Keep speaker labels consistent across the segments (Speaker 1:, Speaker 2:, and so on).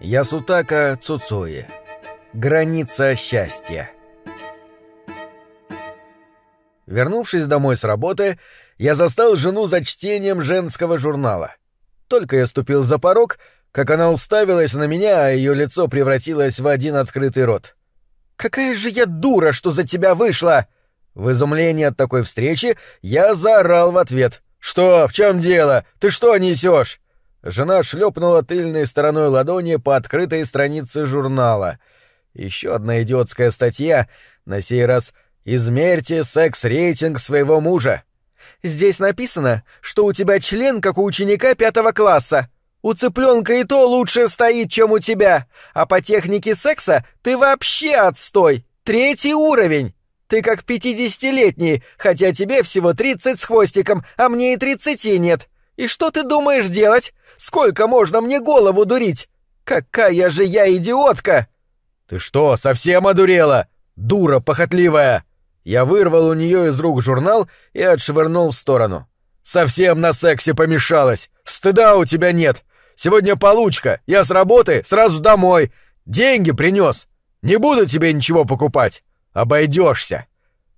Speaker 1: Ясутака Цуцуи. Граница счастья. Вернувшись домой с работы, я застал жену за чтением женского журнала. Только я ступил за порог, как она уставилась на меня, а ее лицо превратилось в один открытый рот. «Какая же я дура, что за тебя вышла!» В изумлении от такой встречи я заорал в ответ. «Что? В чем дело? Ты что несешь?» Жена шлепнула тыльной стороной ладони по открытой странице журнала. Еще одна идиотская статья, на сей раз «Измерьте секс-рейтинг своего мужа». «Здесь написано, что у тебя член, как у ученика пятого класса. У цыпленка и то лучше стоит, чем у тебя. А по технике секса ты вообще отстой. Третий уровень. Ты как пятидесятилетний, хотя тебе всего тридцать с хвостиком, а мне и тридцати нет. И что ты думаешь делать? Сколько можно мне голову дурить? Какая же я идиотка!» «Ты что, совсем одурела? Дура похотливая!» Я вырвал у нее из рук журнал и отшвырнул в сторону. «Совсем на сексе помешалась! Стыда у тебя нет! Сегодня получка! Я с работы сразу домой! Деньги принес! Не буду тебе ничего покупать! Обойдешься!»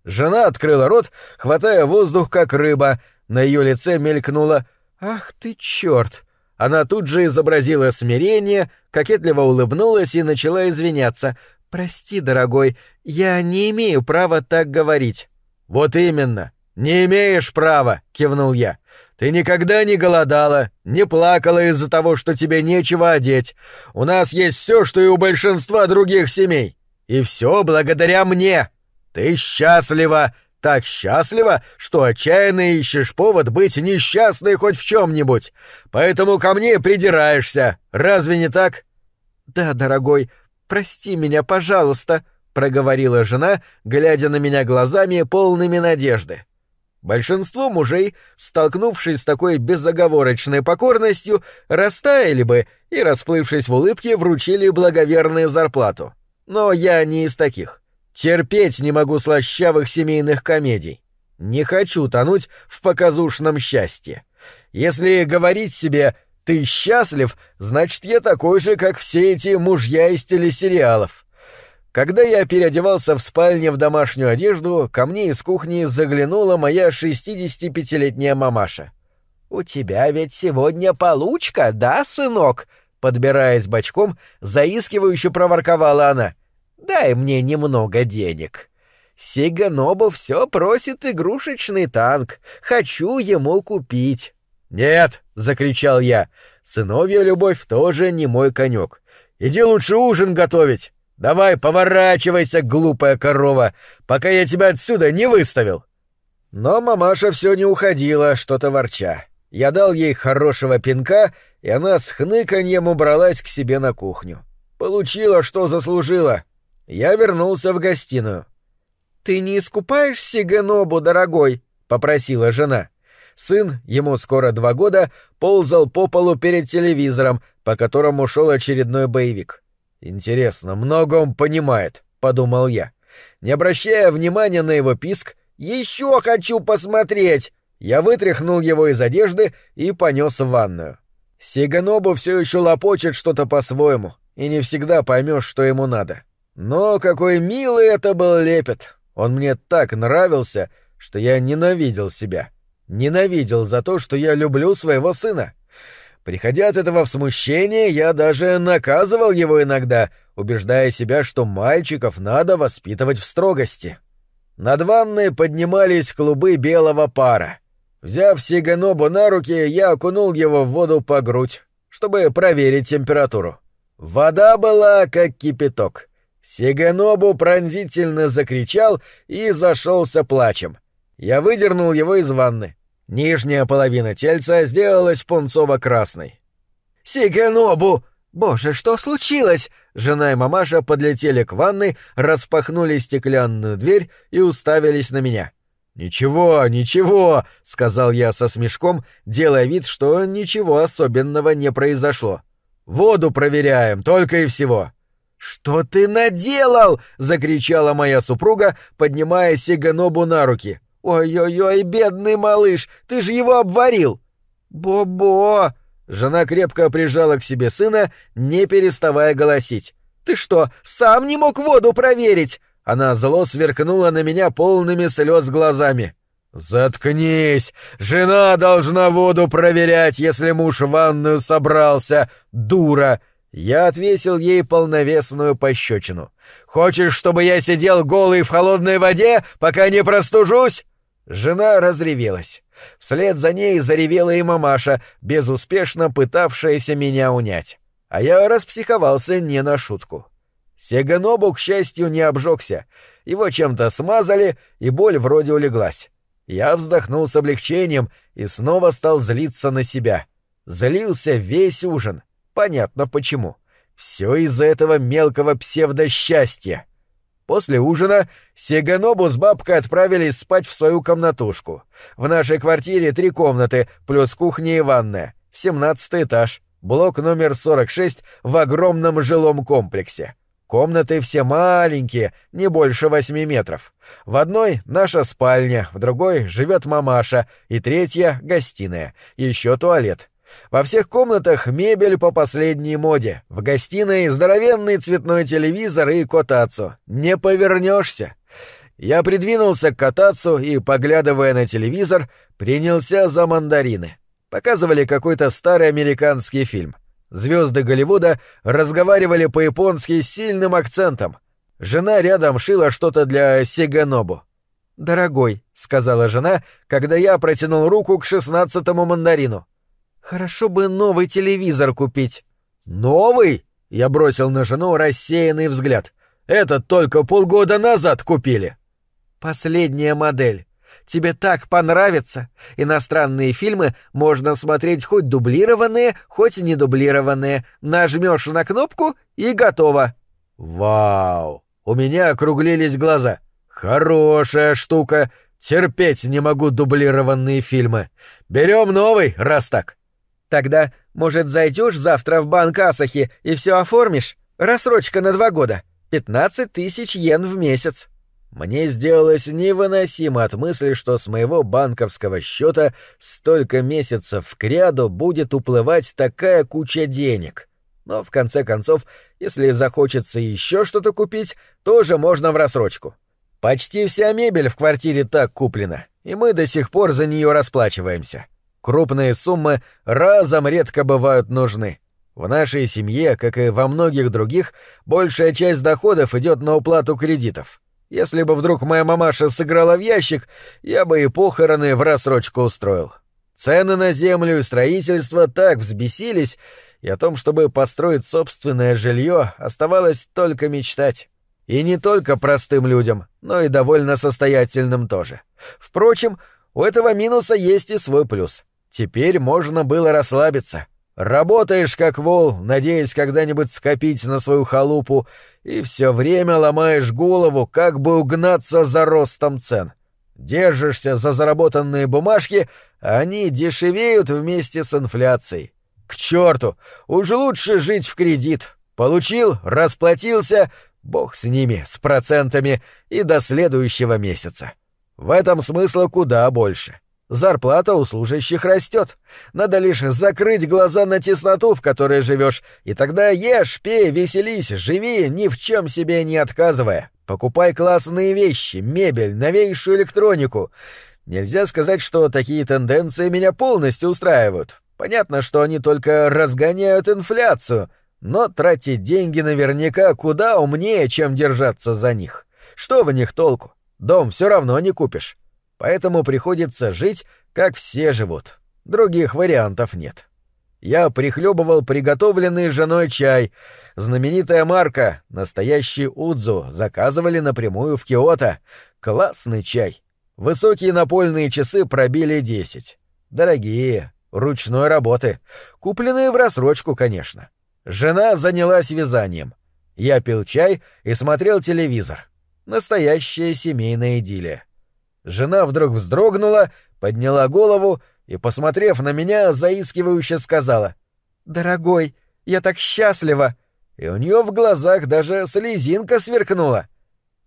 Speaker 1: Жена открыла рот, хватая воздух как рыба. На ее лице мелькнуло «Ах ты черт!» Она тут же изобразила смирение, кокетливо улыбнулась и начала извиняться. «Прости, дорогой, я не имею права так говорить». «Вот именно, не имеешь права», — кивнул я. «Ты никогда не голодала, не плакала из-за того, что тебе нечего одеть. У нас есть все, что и у большинства других семей. И все благодаря мне. Ты счастлива, так счастлива, что отчаянно ищешь повод быть несчастной хоть в чем-нибудь. Поэтому ко мне придираешься. Разве не так? Да, дорогой, прости меня, пожалуйста, проговорила жена, глядя на меня глазами полными надежды. Большинство мужей, столкнувшись с такой безоговорочной покорностью, растаяли бы и, расплывшись в улыбке, вручили благоверную зарплату. Но я не из таких. Терпеть не могу слащавых семейных комедий. Не хочу тонуть в показушном счастье. Если говорить себе «ты счастлив», значит, я такой же, как все эти мужья из телесериалов. Когда я переодевался в спальне в домашнюю одежду, ко мне из кухни заглянула моя 65-летняя мамаша. «У тебя ведь сегодня получка, да, сынок?» Подбираясь бочком, заискивающе проворковала она. Дай мне немного денег. Сиганобу все просит игрушечный танк. Хочу ему купить. Нет, закричал я. Сыновья любовь тоже не мой конек. Иди лучше ужин готовить. Давай, поворачивайся, глупая корова, пока я тебя отсюда не выставил. Но мамаша все не уходила, что-то ворча. Я дал ей хорошего пинка, и она с хныканьем убралась к себе на кухню. Получила, что заслужила. Я вернулся в гостиную. «Ты не искупаешь Сиганобу, дорогой?» — попросила жена. Сын, ему скоро два года, ползал по полу перед телевизором, по которому шел очередной боевик. «Интересно, много он понимает», — подумал я. Не обращая внимания на его писк, «Еще хочу посмотреть!» Я вытряхнул его из одежды и понес в ванную. Сиганобу все еще лопочет что-то по-своему, и не всегда поймешь, что ему надо. Но какой милый это был лепет! Он мне так нравился, что я ненавидел себя. Ненавидел за то, что я люблю своего сына. Приходя от этого в смущение, я даже наказывал его иногда, убеждая себя, что мальчиков надо воспитывать в строгости. Над ванной поднимались клубы белого пара. Взяв Сиганобу на руки, я окунул его в воду по грудь, чтобы проверить температуру. Вода была как кипяток. Сиганобу пронзительно закричал и зашелся плачем. Я выдернул его из ванны. Нижняя половина тельца сделалась пунцово-красной. «Сиганобу! Боже, что случилось?» Жена и мамаша подлетели к ванной, распахнули стеклянную дверь и уставились на меня. «Ничего, ничего», — сказал я со смешком, делая вид, что ничего особенного не произошло. «Воду проверяем, только и всего». «Что ты наделал?» — закричала моя супруга, поднимая Сиганобу на руки. «Ой-ой-ой, бедный малыш, ты же его обварил!» «Бо-бо!» Жена крепко прижала к себе сына, не переставая голосить. «Ты что, сам не мог воду проверить?» Она зло сверкнула на меня полными слез глазами. «Заткнись! Жена должна воду проверять, если муж в ванную собрался, дура!» Я отвесил ей полновесную пощечину. «Хочешь, чтобы я сидел голый в холодной воде, пока не простужусь?» Жена разревелась. Вслед за ней заревела и мамаша, безуспешно пытавшаяся меня унять. А я распсиховался не на шутку. Сеганобу, к счастью, не обжегся. Его чем-то смазали, и боль вроде улеглась. Я вздохнул с облегчением и снова стал злиться на себя. Злился весь ужин. Понятно почему. Все из-за этого мелкого псевдосчастья. После ужина Сеганобу с бабкой отправились спать в свою комнатушку. В нашей квартире три комнаты, плюс кухня и ванная. Семнадцатый этаж. Блок номер 46 в огромном жилом комплексе. Комнаты все маленькие, не больше восьми метров. В одной — наша спальня, в другой живет мамаша, и третья — гостиная, еще туалет. Во всех комнатах мебель по последней моде. В гостиной здоровенный цветной телевизор и котацу. Не повернешься. Я придвинулся к катацу и, поглядывая на телевизор, принялся за мандарины. Показывали какой-то старый американский фильм. Звезды Голливуда разговаривали по-японски с сильным акцентом. Жена рядом шила что-то для Сиганобу. «Дорогой», — сказала жена, когда я протянул руку к шестнадцатому мандарину. Хорошо бы новый телевизор купить. Новый? Я бросил на жену рассеянный взгляд. Этот только полгода назад купили. Последняя модель. Тебе так понравится. Иностранные фильмы можно смотреть хоть дублированные, хоть не дублированные. Нажмешь на кнопку и готово. Вау! У меня округлились глаза. Хорошая штука. Терпеть не могу дублированные фильмы. Берем новый, раз так. Тогда, может, зайдешь завтра в банк Асахи и все оформишь? Рассрочка на два года. Пятнадцать тысяч йен в месяц. Мне сделалось невыносимо от мысли, что с моего банковского счета столько месяцев в кряду будет уплывать такая куча денег. Но в конце концов, если захочется еще что-то купить, тоже можно в рассрочку. Почти вся мебель в квартире так куплена, и мы до сих пор за нее расплачиваемся. Крупные суммы разом редко бывают нужны. В нашей семье, как и во многих других, большая часть доходов идет на уплату кредитов. Если бы вдруг моя мамаша сыграла в ящик, я бы и похороны в рассрочку устроил. Цены на землю и строительство так взбесились, и о том, чтобы построить собственное жилье, оставалось только мечтать. И не только простым людям, но и довольно состоятельным тоже. Впрочем, у этого минуса есть и свой плюс. Теперь можно было расслабиться. Работаешь как вол, надеясь когда-нибудь скопить на свою халупу, и все время ломаешь голову, как бы угнаться за ростом цен. Держишься за заработанные бумажки, а они дешевеют вместе с инфляцией. К черту! Уж лучше жить в кредит. Получил, расплатился, бог с ними, с процентами, и до следующего месяца. В этом смысла куда больше. — Зарплата у служащих растет. Надо лишь закрыть глаза на тесноту, в которой живешь, и тогда ешь, пей, веселись, живи, ни в чем себе не отказывая. Покупай классные вещи, мебель, новейшую электронику. Нельзя сказать, что такие тенденции меня полностью устраивают. Понятно, что они только разгоняют инфляцию, но тратить деньги наверняка куда умнее, чем держаться за них. Что в них толку? Дом все равно не купишь поэтому приходится жить, как все живут. Других вариантов нет. Я прихлебывал приготовленный женой чай. Знаменитая марка, настоящий Удзу, заказывали напрямую в Киото. Классный чай. Высокие напольные часы пробили десять. Дорогие, ручной работы. Купленные в рассрочку, конечно. Жена занялась вязанием. Я пил чай и смотрел телевизор. Настоящая семейная идиллия. Жена вдруг вздрогнула, подняла голову и, посмотрев на меня, заискивающе сказала «Дорогой, я так счастлива!» И у нее в глазах даже слезинка сверкнула.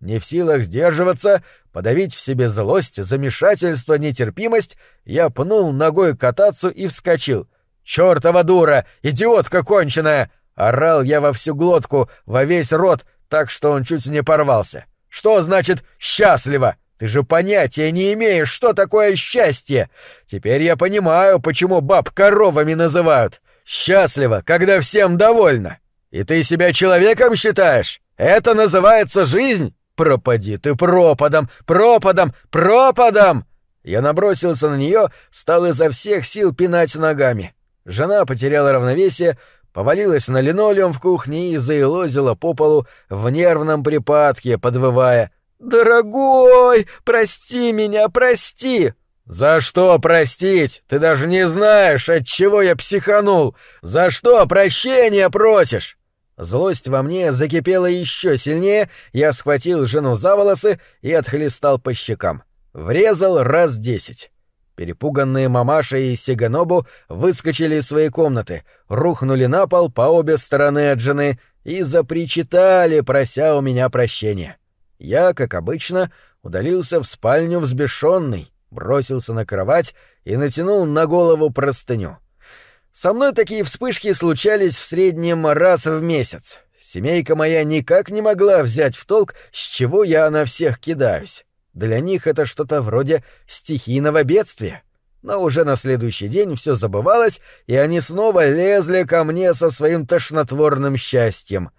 Speaker 1: Не в силах сдерживаться, подавить в себе злость, замешательство, нетерпимость, я пнул ногой кататься и вскочил. Чёртова дура! Идиотка конченая!» Орал я во всю глотку, во весь рот, так что он чуть не порвался. «Что значит «счастливо»? Ты же понятия не имеешь, что такое счастье! Теперь я понимаю, почему баб коровами называют. Счастливо, когда всем довольно. И ты себя человеком считаешь? Это называется жизнь? Пропади ты пропадом, пропадом, пропадом!» Я набросился на нее, стал изо всех сил пинать ногами. Жена потеряла равновесие, повалилась на линолеум в кухне и заилозила по полу в нервном припадке, подвывая «Дорогой, прости меня, прости!» «За что простить? Ты даже не знаешь, от чего я психанул! За что прощения просишь?» Злость во мне закипела еще сильнее, я схватил жену за волосы и отхлестал по щекам. Врезал раз десять. Перепуганные мамаша и Сиганобу выскочили из своей комнаты, рухнули на пол по обе стороны от жены и запричитали, прося у меня прощения. Я, как обычно, удалился в спальню взбешенный, бросился на кровать и натянул на голову простыню. Со мной такие вспышки случались в среднем раз в месяц. Семейка моя никак не могла взять в толк, с чего я на всех кидаюсь. Для них это что-то вроде стихийного бедствия. Но уже на следующий день все забывалось, и они снова лезли ко мне со своим тошнотворным счастьем.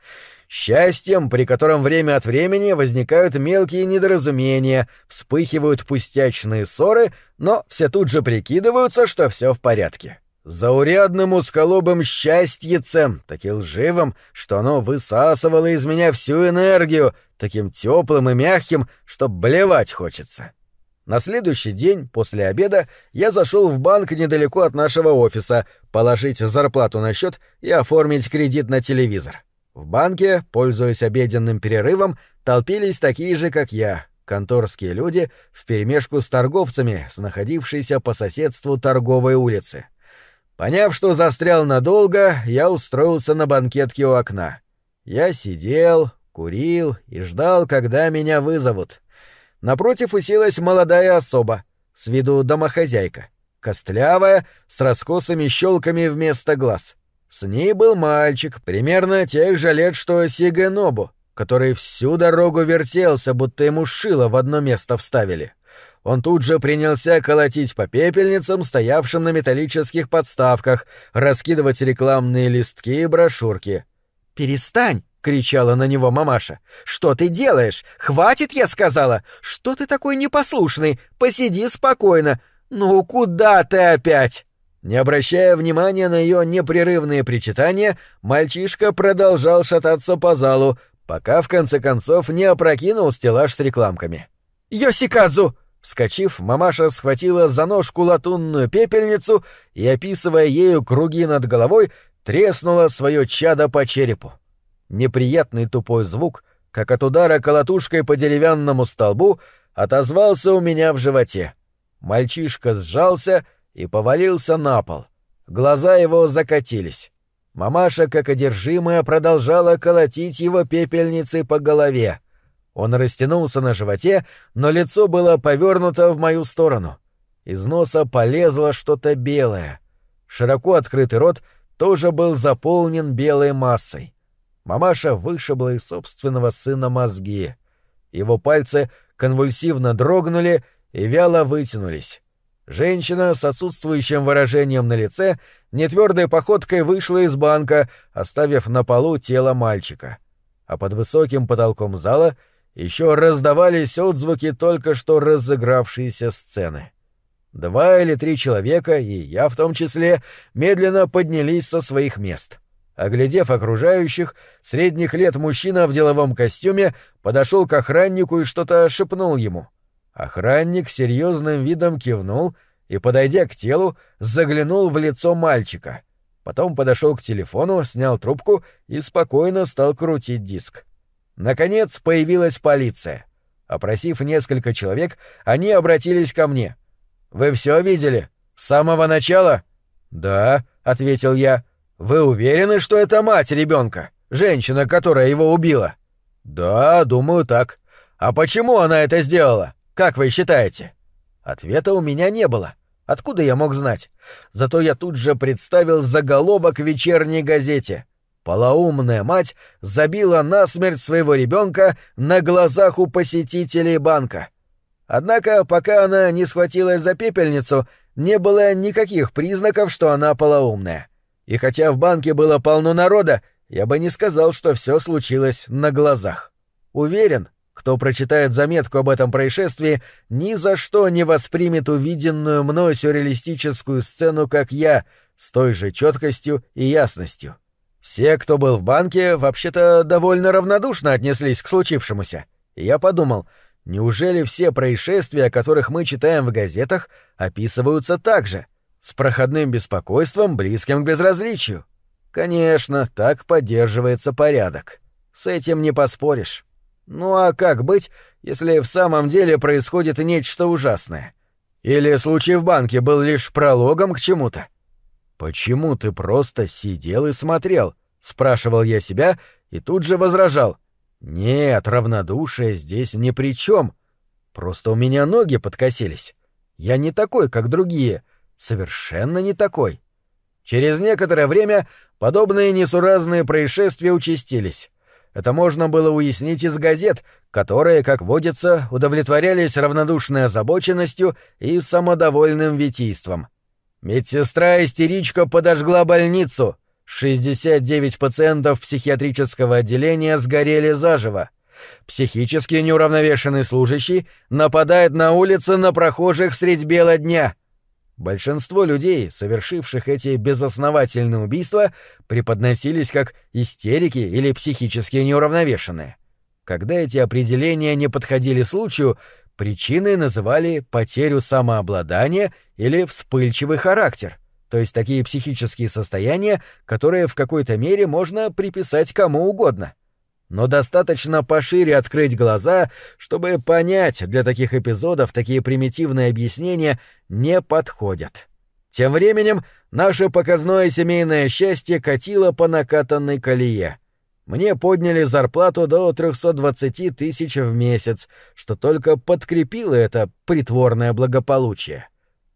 Speaker 1: Счастьем, при котором время от времени возникают мелкие недоразумения, вспыхивают пустячные ссоры, но все тут же прикидываются, что все в порядке. Заурядным усколобым счастьецем, таким лживым, что оно высасывало из меня всю энергию, таким теплым и мягким, что блевать хочется. На следующий день, после обеда, я зашел в банк недалеко от нашего офиса, положить зарплату на счет и оформить кредит на телевизор. В банке, пользуясь обеденным перерывом, толпились такие же, как я, конторские люди, вперемешку с торговцами, с находившейся по соседству торговой улицы. Поняв, что застрял надолго, я устроился на банкетке у окна. Я сидел, курил и ждал, когда меня вызовут. Напротив уселась молодая особа, с виду домохозяйка, костлявая, с раскосыми щелками вместо глаз. С ней был мальчик, примерно тех же лет, что Сигенобу, который всю дорогу вертелся, будто ему шило в одно место вставили. — он тут же принялся колотить по пепельницам, стоявшим на металлических подставках, раскидывать рекламные листки и брошюрки. «Перестань!» — кричала на него мамаша. «Что ты делаешь? Хватит, я сказала! Что ты такой непослушный? Посиди спокойно! Ну куда ты опять?» Не обращая внимания на ее непрерывные причитания, мальчишка продолжал шататься по залу, пока в конце концов не опрокинул стеллаж с рекламками. «Йосикадзу!» Вскочив, мамаша схватила за ножку латунную пепельницу и, описывая ею круги над головой, треснула свое чадо по черепу. Неприятный тупой звук, как от удара колотушкой по деревянному столбу, отозвался у меня в животе. Мальчишка сжался и повалился на пол. Глаза его закатились. Мамаша, как одержимая, продолжала колотить его пепельницей по голове. Он растянулся на животе, но лицо было повернуто в мою сторону. Из носа полезло что-то белое. Широко открытый рот тоже был заполнен белой массой. Мамаша вышибла из собственного сына мозги. Его пальцы конвульсивно дрогнули и вяло вытянулись. Женщина с отсутствующим выражением на лице нетвердой походкой вышла из банка, оставив на полу тело мальчика. А под высоким потолком зала — еще раздавались отзвуки только что разыгравшейся сцены. Два или три человека, и я в том числе, медленно поднялись со своих мест. Оглядев окружающих, средних лет мужчина в деловом костюме подошел к охраннику и что-то шепнул ему. Охранник серьезным видом кивнул и, подойдя к телу, заглянул в лицо мальчика. Потом подошел к телефону, снял трубку и спокойно стал крутить диск. Наконец появилась полиция. Опросив несколько человек, они обратились ко мне. «Вы все видели? С самого начала?» «Да», — ответил я. «Вы уверены, что это мать ребенка, женщина, которая его убила?» «Да, думаю так. А почему она это сделала? Как вы считаете?» Ответа у меня не было. Откуда я мог знать? Зато я тут же представил заголовок в вечерней газете. Полоумная мать забила насмерть своего ребенка на глазах у посетителей банка. Однако, пока она не схватилась за пепельницу, не было никаких признаков, что она полоумная. И хотя в банке было полно народа, я бы не сказал, что все случилось на глазах. Уверен, кто прочитает заметку об этом происшествии, ни за что не воспримет увиденную мной сюрреалистическую сцену, как я, с той же четкостью и ясностью. Все, кто был в банке, вообще-то довольно равнодушно отнеслись к случившемуся. И я подумал, неужели все происшествия, о которых мы читаем в газетах, описываются так же, с проходным беспокойством, близким к безразличию? Конечно, так поддерживается порядок. С этим не поспоришь. Ну а как быть, если в самом деле происходит нечто ужасное? Или случай в банке был лишь прологом к чему-то? Почему ты просто сидел и смотрел? спрашивал я себя и тут же возражал. Нет, равнодушие здесь ни при чем. Просто у меня ноги подкосились. Я не такой, как другие, совершенно не такой. Через некоторое время подобные несуразные происшествия участились. Это можно было уяснить из газет, которые, как водится, удовлетворялись равнодушной озабоченностью и самодовольным витийством. Медсестра-истеричка подожгла больницу. 69 пациентов психиатрического отделения сгорели заживо. Психически неуравновешенный служащий нападает на улице на прохожих средь бела дня — Большинство людей, совершивших эти безосновательные убийства, преподносились как истерики или психически неуравновешенные. Когда эти определения не подходили случаю, причиной называли потерю самообладания или вспыльчивый характер, то есть такие психические состояния, которые в какой-то мере можно приписать кому угодно — но достаточно пошире открыть глаза, чтобы понять, для таких эпизодов такие примитивные объяснения не подходят. Тем временем наше показное семейное счастье катило по накатанной колее. Мне подняли зарплату до 320 тысяч в месяц, что только подкрепило это притворное благополучие.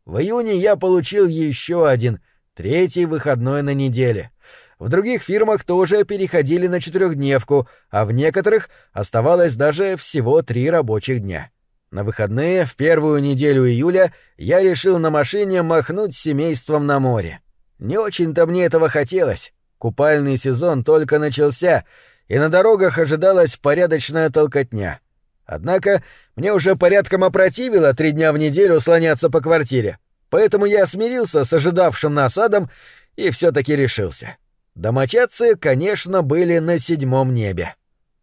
Speaker 1: В июне я получил еще один, третий выходной на неделе — в других фирмах тоже переходили на четырехдневку, а в некоторых оставалось даже всего три рабочих дня. На выходные, в первую неделю июля, я решил на машине махнуть с семейством на море. Не очень-то мне этого хотелось. Купальный сезон только начался, и на дорогах ожидалась порядочная толкотня. Однако мне уже порядком опротивило три дня в неделю слоняться по квартире, поэтому я смирился с ожидавшим насадом и все таки решился. Домочадцы, конечно, были на седьмом небе.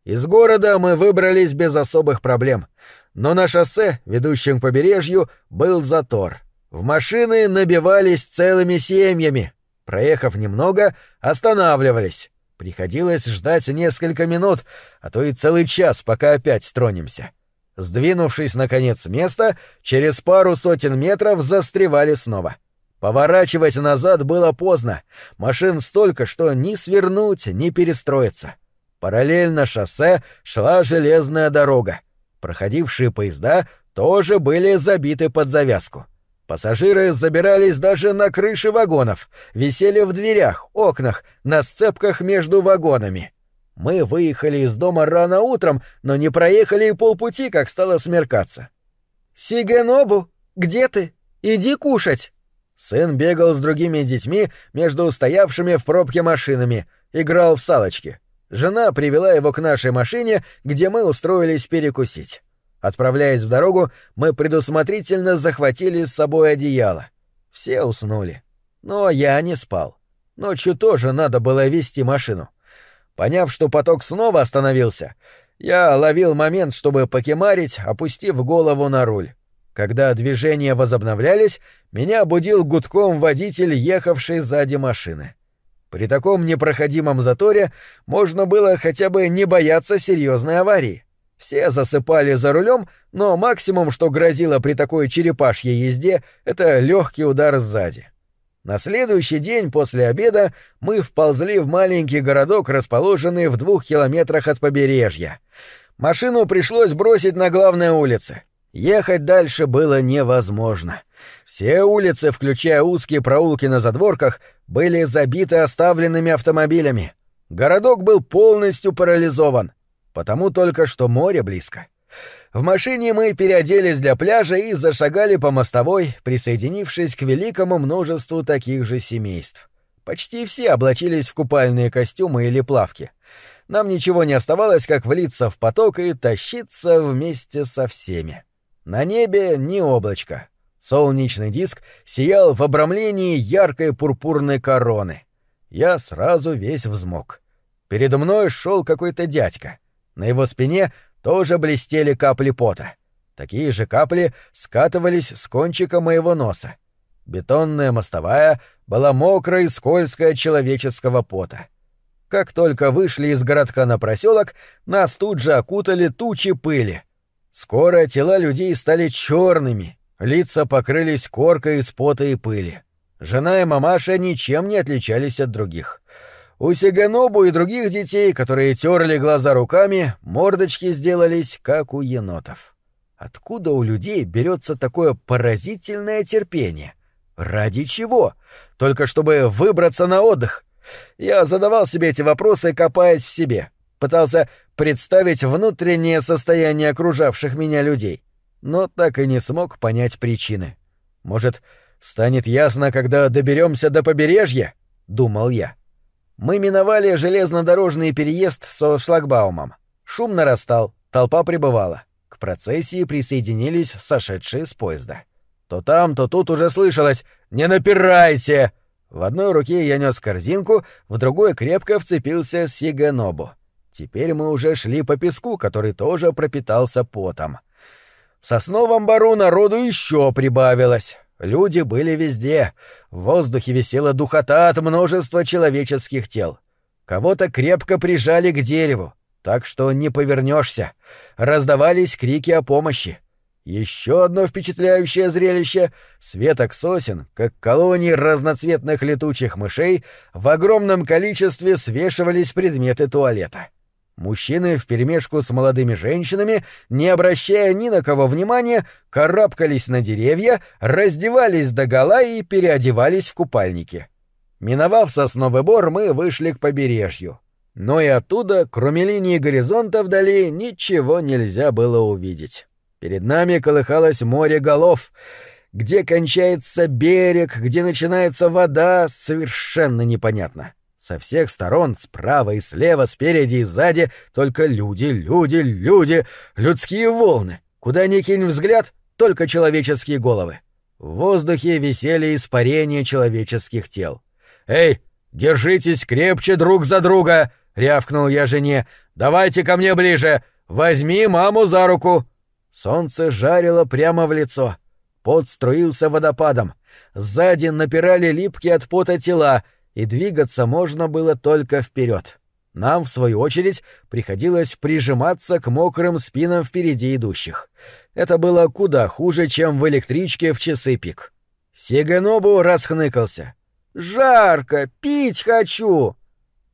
Speaker 1: Из города мы выбрались без особых проблем, но на шоссе, ведущем к побережью, был затор. В машины набивались целыми семьями. Проехав немного, останавливались. Приходилось ждать несколько минут, а то и целый час, пока опять тронемся. Сдвинувшись, наконец, с места, через пару сотен метров застревали снова — Поворачивать назад было поздно. Машин столько, что ни свернуть, ни перестроиться. Параллельно шоссе шла железная дорога. Проходившие поезда тоже были забиты под завязку. Пассажиры забирались даже на крыши вагонов, висели в дверях, окнах, на сцепках между вагонами. Мы выехали из дома рано утром, но не проехали и полпути, как стало смеркаться. «Сигенобу, где ты? Иди кушать!» Сын бегал с другими детьми между стоявшими в пробке машинами, играл в салочки. Жена привела его к нашей машине, где мы устроились перекусить. Отправляясь в дорогу, мы предусмотрительно захватили с собой одеяло. Все уснули. Но я не спал. Ночью тоже надо было вести машину. Поняв, что поток снова остановился, я ловил момент, чтобы покемарить, опустив голову на руль. Когда движения возобновлялись, меня будил гудком водитель, ехавший сзади машины. При таком непроходимом заторе можно было хотя бы не бояться серьезной аварии. Все засыпали за рулем, но максимум, что грозило при такой черепашьей езде, это легкий удар сзади. На следующий день после обеда мы вползли в маленький городок, расположенный в двух километрах от побережья. Машину пришлось бросить на главной улице. Ехать дальше было невозможно — Все улицы, включая узкие проулки на задворках, были забиты оставленными автомобилями. Городок был полностью парализован, потому только что море близко. В машине мы переоделись для пляжа и зашагали по мостовой, присоединившись к великому множеству таких же семейств. Почти все облачились в купальные костюмы или плавки. Нам ничего не оставалось, как влиться в поток и тащиться вместе со всеми. На небе ни облачка. Солнечный диск сиял в обрамлении яркой пурпурной короны. Я сразу весь взмок. Передо мной шел какой-то дядька. На его спине тоже блестели капли пота. Такие же капли скатывались с кончика моего носа. Бетонная мостовая была мокрой и скользкой от человеческого пота. Как только вышли из городка на проселок, нас тут же окутали тучи пыли. Скоро тела людей стали черными, лица покрылись коркой из пота и пыли. Жена и мамаша ничем не отличались от других. У Сиганобу и других детей, которые терли глаза руками, мордочки сделались, как у енотов. Откуда у людей берется такое поразительное терпение? Ради чего? Только чтобы выбраться на отдых. Я задавал себе эти вопросы, копаясь в себе. Пытался представить внутреннее состояние окружавших меня людей. Но так и не смог понять причины. Может, станет ясно, когда доберемся до побережья? Думал я. Мы миновали железнодорожный переезд со шлагбаумом. Шум нарастал, толпа прибывала. К процессии присоединились сошедшие с поезда. То там, то тут уже слышалось «Не напирайте!» В одной руке я нес корзинку, в другой крепко вцепился Сиганобу. Теперь мы уже шли по песку, который тоже пропитался потом. В сосновом бару народу еще прибавилось. Люди были везде. В воздухе висела духота от множества человеческих тел. Кого-то крепко прижали к дереву, так что не повернешься. Раздавались крики о помощи. Еще одно впечатляющее зрелище — светок сосен, как колонии разноцветных летучих мышей, в огромном количестве свешивались предметы туалета. Мужчины вперемешку с молодыми женщинами, не обращая ни на кого внимания, карабкались на деревья, раздевались догола и переодевались в купальники. Миновав сосновый бор, мы вышли к побережью. Но и оттуда, кроме линии горизонта вдали, ничего нельзя было увидеть. Перед нами колыхалось море голов. Где кончается берег, где начинается вода, совершенно непонятно. Со всех сторон, справа и слева, спереди и сзади, только люди, люди, люди, людские волны. Куда ни кинь взгляд, только человеческие головы. В воздухе висели испарения человеческих тел. «Эй, держитесь крепче друг за друга!» — рявкнул я жене. «Давайте ко мне ближе! Возьми маму за руку!» Солнце жарило прямо в лицо. Пот струился водопадом. Сзади напирали липкие от пота тела — и двигаться можно было только вперед. Нам, в свою очередь, приходилось прижиматься к мокрым спинам впереди идущих. Это было куда хуже, чем в электричке в часы пик. Сиганобу расхныкался. «Жарко! Пить хочу!»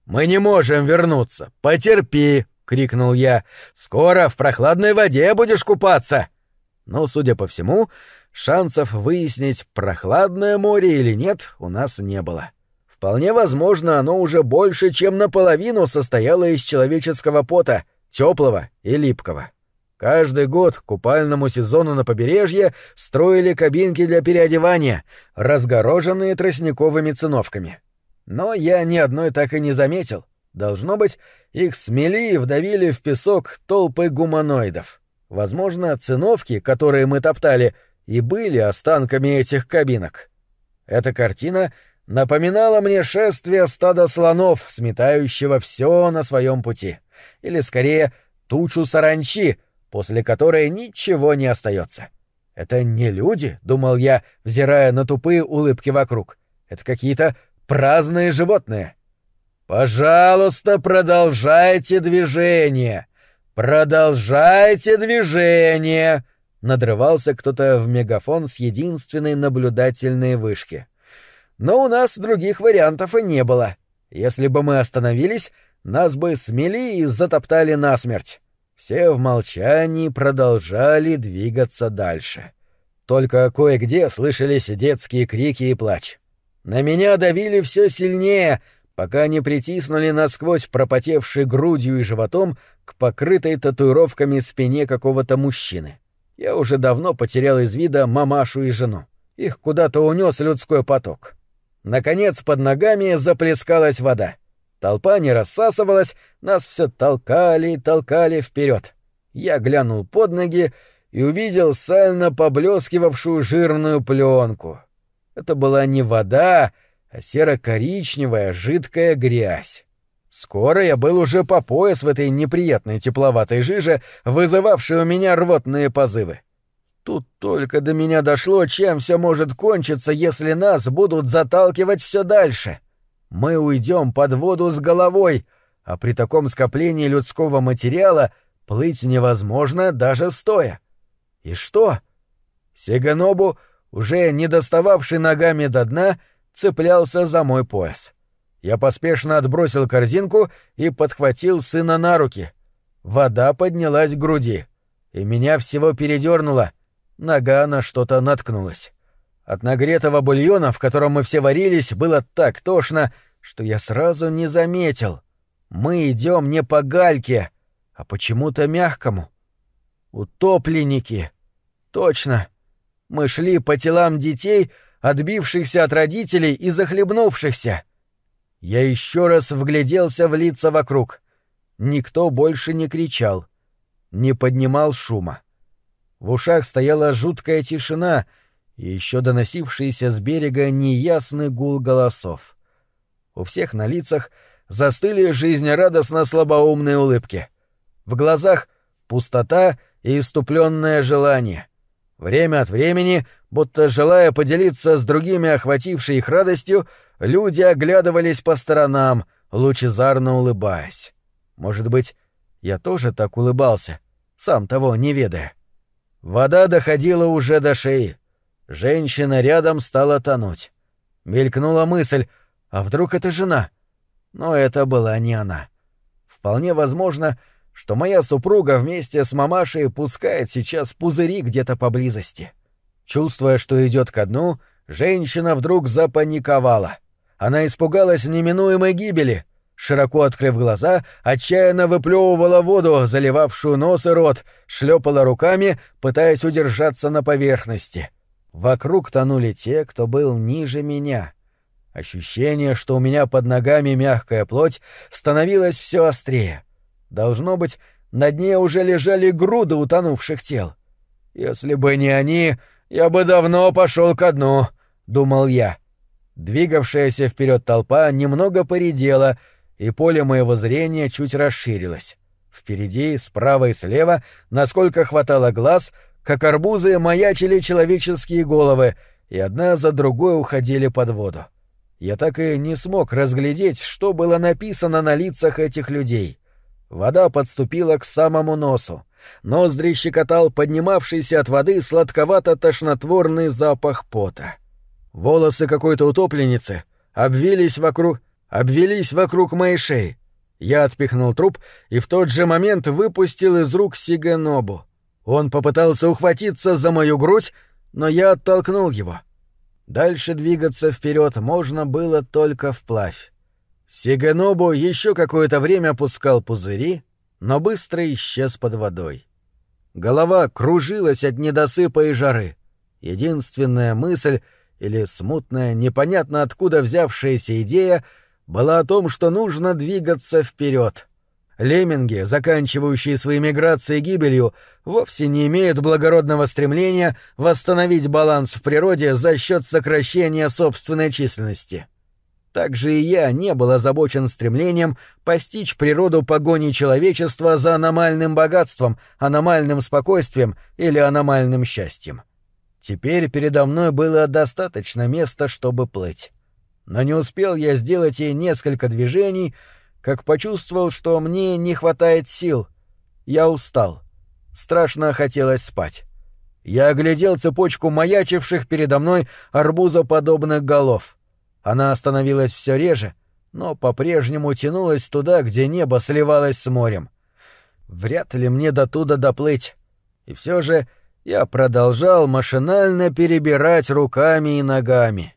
Speaker 1: «Мы не можем вернуться! Потерпи!» — крикнул я. «Скоро в прохладной воде будешь купаться!» Но, судя по всему, шансов выяснить, прохладное море или нет, у нас не было. — Вполне возможно, оно уже больше, чем наполовину состояло из человеческого пота, теплого и липкого. Каждый год купальному сезону на побережье строили кабинки для переодевания, разгороженные тростниковыми циновками. Но я ни одной так и не заметил. Должно быть, их смели и вдавили в песок толпы гуманоидов. Возможно, циновки, которые мы топтали, и были останками этих кабинок. Эта картина — напоминало мне шествие стада слонов, сметающего все на своем пути. Или, скорее, тучу саранчи, после которой ничего не остается. Это не люди, думал я, взирая на тупые улыбки вокруг. Это какие-то праздные животные. Пожалуйста, продолжайте движение. Продолжайте движение. Надрывался кто-то в мегафон с единственной наблюдательной вышки. Но у нас других вариантов и не было. Если бы мы остановились, нас бы смели и затоптали насмерть. Все в молчании продолжали двигаться дальше. Только кое-где слышались детские крики и плач. На меня давили все сильнее, пока не притиснули насквозь пропотевшей грудью и животом к покрытой татуировками спине какого-то мужчины. Я уже давно потерял из вида мамашу и жену. Их куда-то унес людской поток. Наконец под ногами заплескалась вода. Толпа не рассасывалась, нас все толкали и толкали вперед. Я глянул под ноги и увидел сально поблескивавшую жирную пленку. Это была не вода, а серо-коричневая жидкая грязь. Скоро я был уже по пояс в этой неприятной тепловатой жиже, вызывавшей у меня рвотные позывы. Тут только до меня дошло, чем все может кончиться, если нас будут заталкивать все дальше. Мы уйдем под воду с головой, а при таком скоплении людского материала плыть невозможно даже стоя. И что? Сиганобу, уже не достававший ногами до дна, цеплялся за мой пояс. Я поспешно отбросил корзинку и подхватил сына на руки. Вода поднялась к груди, и меня всего передернуло. Нога на что-то наткнулась. От нагретого бульона, в котором мы все варились, было так тошно, что я сразу не заметил. Мы идем не по гальке, а почему-то мягкому. Утопленники. Точно. Мы шли по телам детей, отбившихся от родителей и захлебнувшихся. Я еще раз вгляделся в лица вокруг. Никто больше не кричал, не поднимал шума. В ушах стояла жуткая тишина и еще доносившийся с берега неясный гул голосов. У всех на лицах застыли жизнерадостно слабоумные улыбки. В глазах пустота и иступленное желание. Время от времени, будто желая поделиться с другими охватившей их радостью, люди оглядывались по сторонам, лучезарно улыбаясь. Может быть, я тоже так улыбался, сам того не ведая. Вода доходила уже до шеи. Женщина рядом стала тонуть. Мелькнула мысль, а вдруг это жена? Но это была не она. Вполне возможно, что моя супруга вместе с мамашей пускает сейчас пузыри где-то поблизости. Чувствуя, что идет ко дну, женщина вдруг запаниковала. Она испугалась неминуемой гибели. Широко открыв глаза, отчаянно выплевывала воду, заливавшую нос и рот, шлепала руками, пытаясь удержаться на поверхности. Вокруг тонули те, кто был ниже меня. Ощущение, что у меня под ногами мягкая плоть, становилось все острее. Должно быть, на дне уже лежали груды утонувших тел. Если бы не они, я бы давно пошел ко дну, думал я. Двигавшаяся вперед толпа немного поредела, и поле моего зрения чуть расширилось. Впереди, справа и слева, насколько хватало глаз, как арбузы маячили человеческие головы, и одна за другой уходили под воду. Я так и не смог разглядеть, что было написано на лицах этих людей. Вода подступила к самому носу. Ноздри щекотал поднимавшийся от воды сладковато-тошнотворный запах пота. Волосы какой-то утопленницы обвились вокруг... обвелись вокруг моей шеи. Я отпихнул труп и в тот же момент выпустил из рук Сиганобу. Он попытался ухватиться за мою грудь, но я оттолкнул его. Дальше двигаться вперед можно было только вплавь. Сиганобу еще какое-то время пускал пузыри, но быстро исчез под водой. Голова кружилась от недосыпа и жары. Единственная мысль или смутная, непонятно откуда взявшаяся идея была о том, что нужно двигаться вперед. Лемминги, заканчивающие свои миграции гибелью, вовсе не имеют благородного стремления восстановить баланс в природе за счет сокращения собственной численности. Также и я не был озабочен стремлением постичь природу погони человечества за аномальным богатством, аномальным спокойствием или аномальным счастьем. Теперь передо мной было достаточно места, чтобы плыть. Но не успел я сделать ей несколько движений, как почувствовал, что мне не хватает сил. Я устал. Страшно хотелось спать. Я оглядел цепочку маячивших передо мной арбузоподобных голов — она становилась все реже, но по-прежнему тянулась туда, где небо сливалось с морем. Вряд ли мне до туда доплыть. И все же я продолжал машинально перебирать руками и ногами.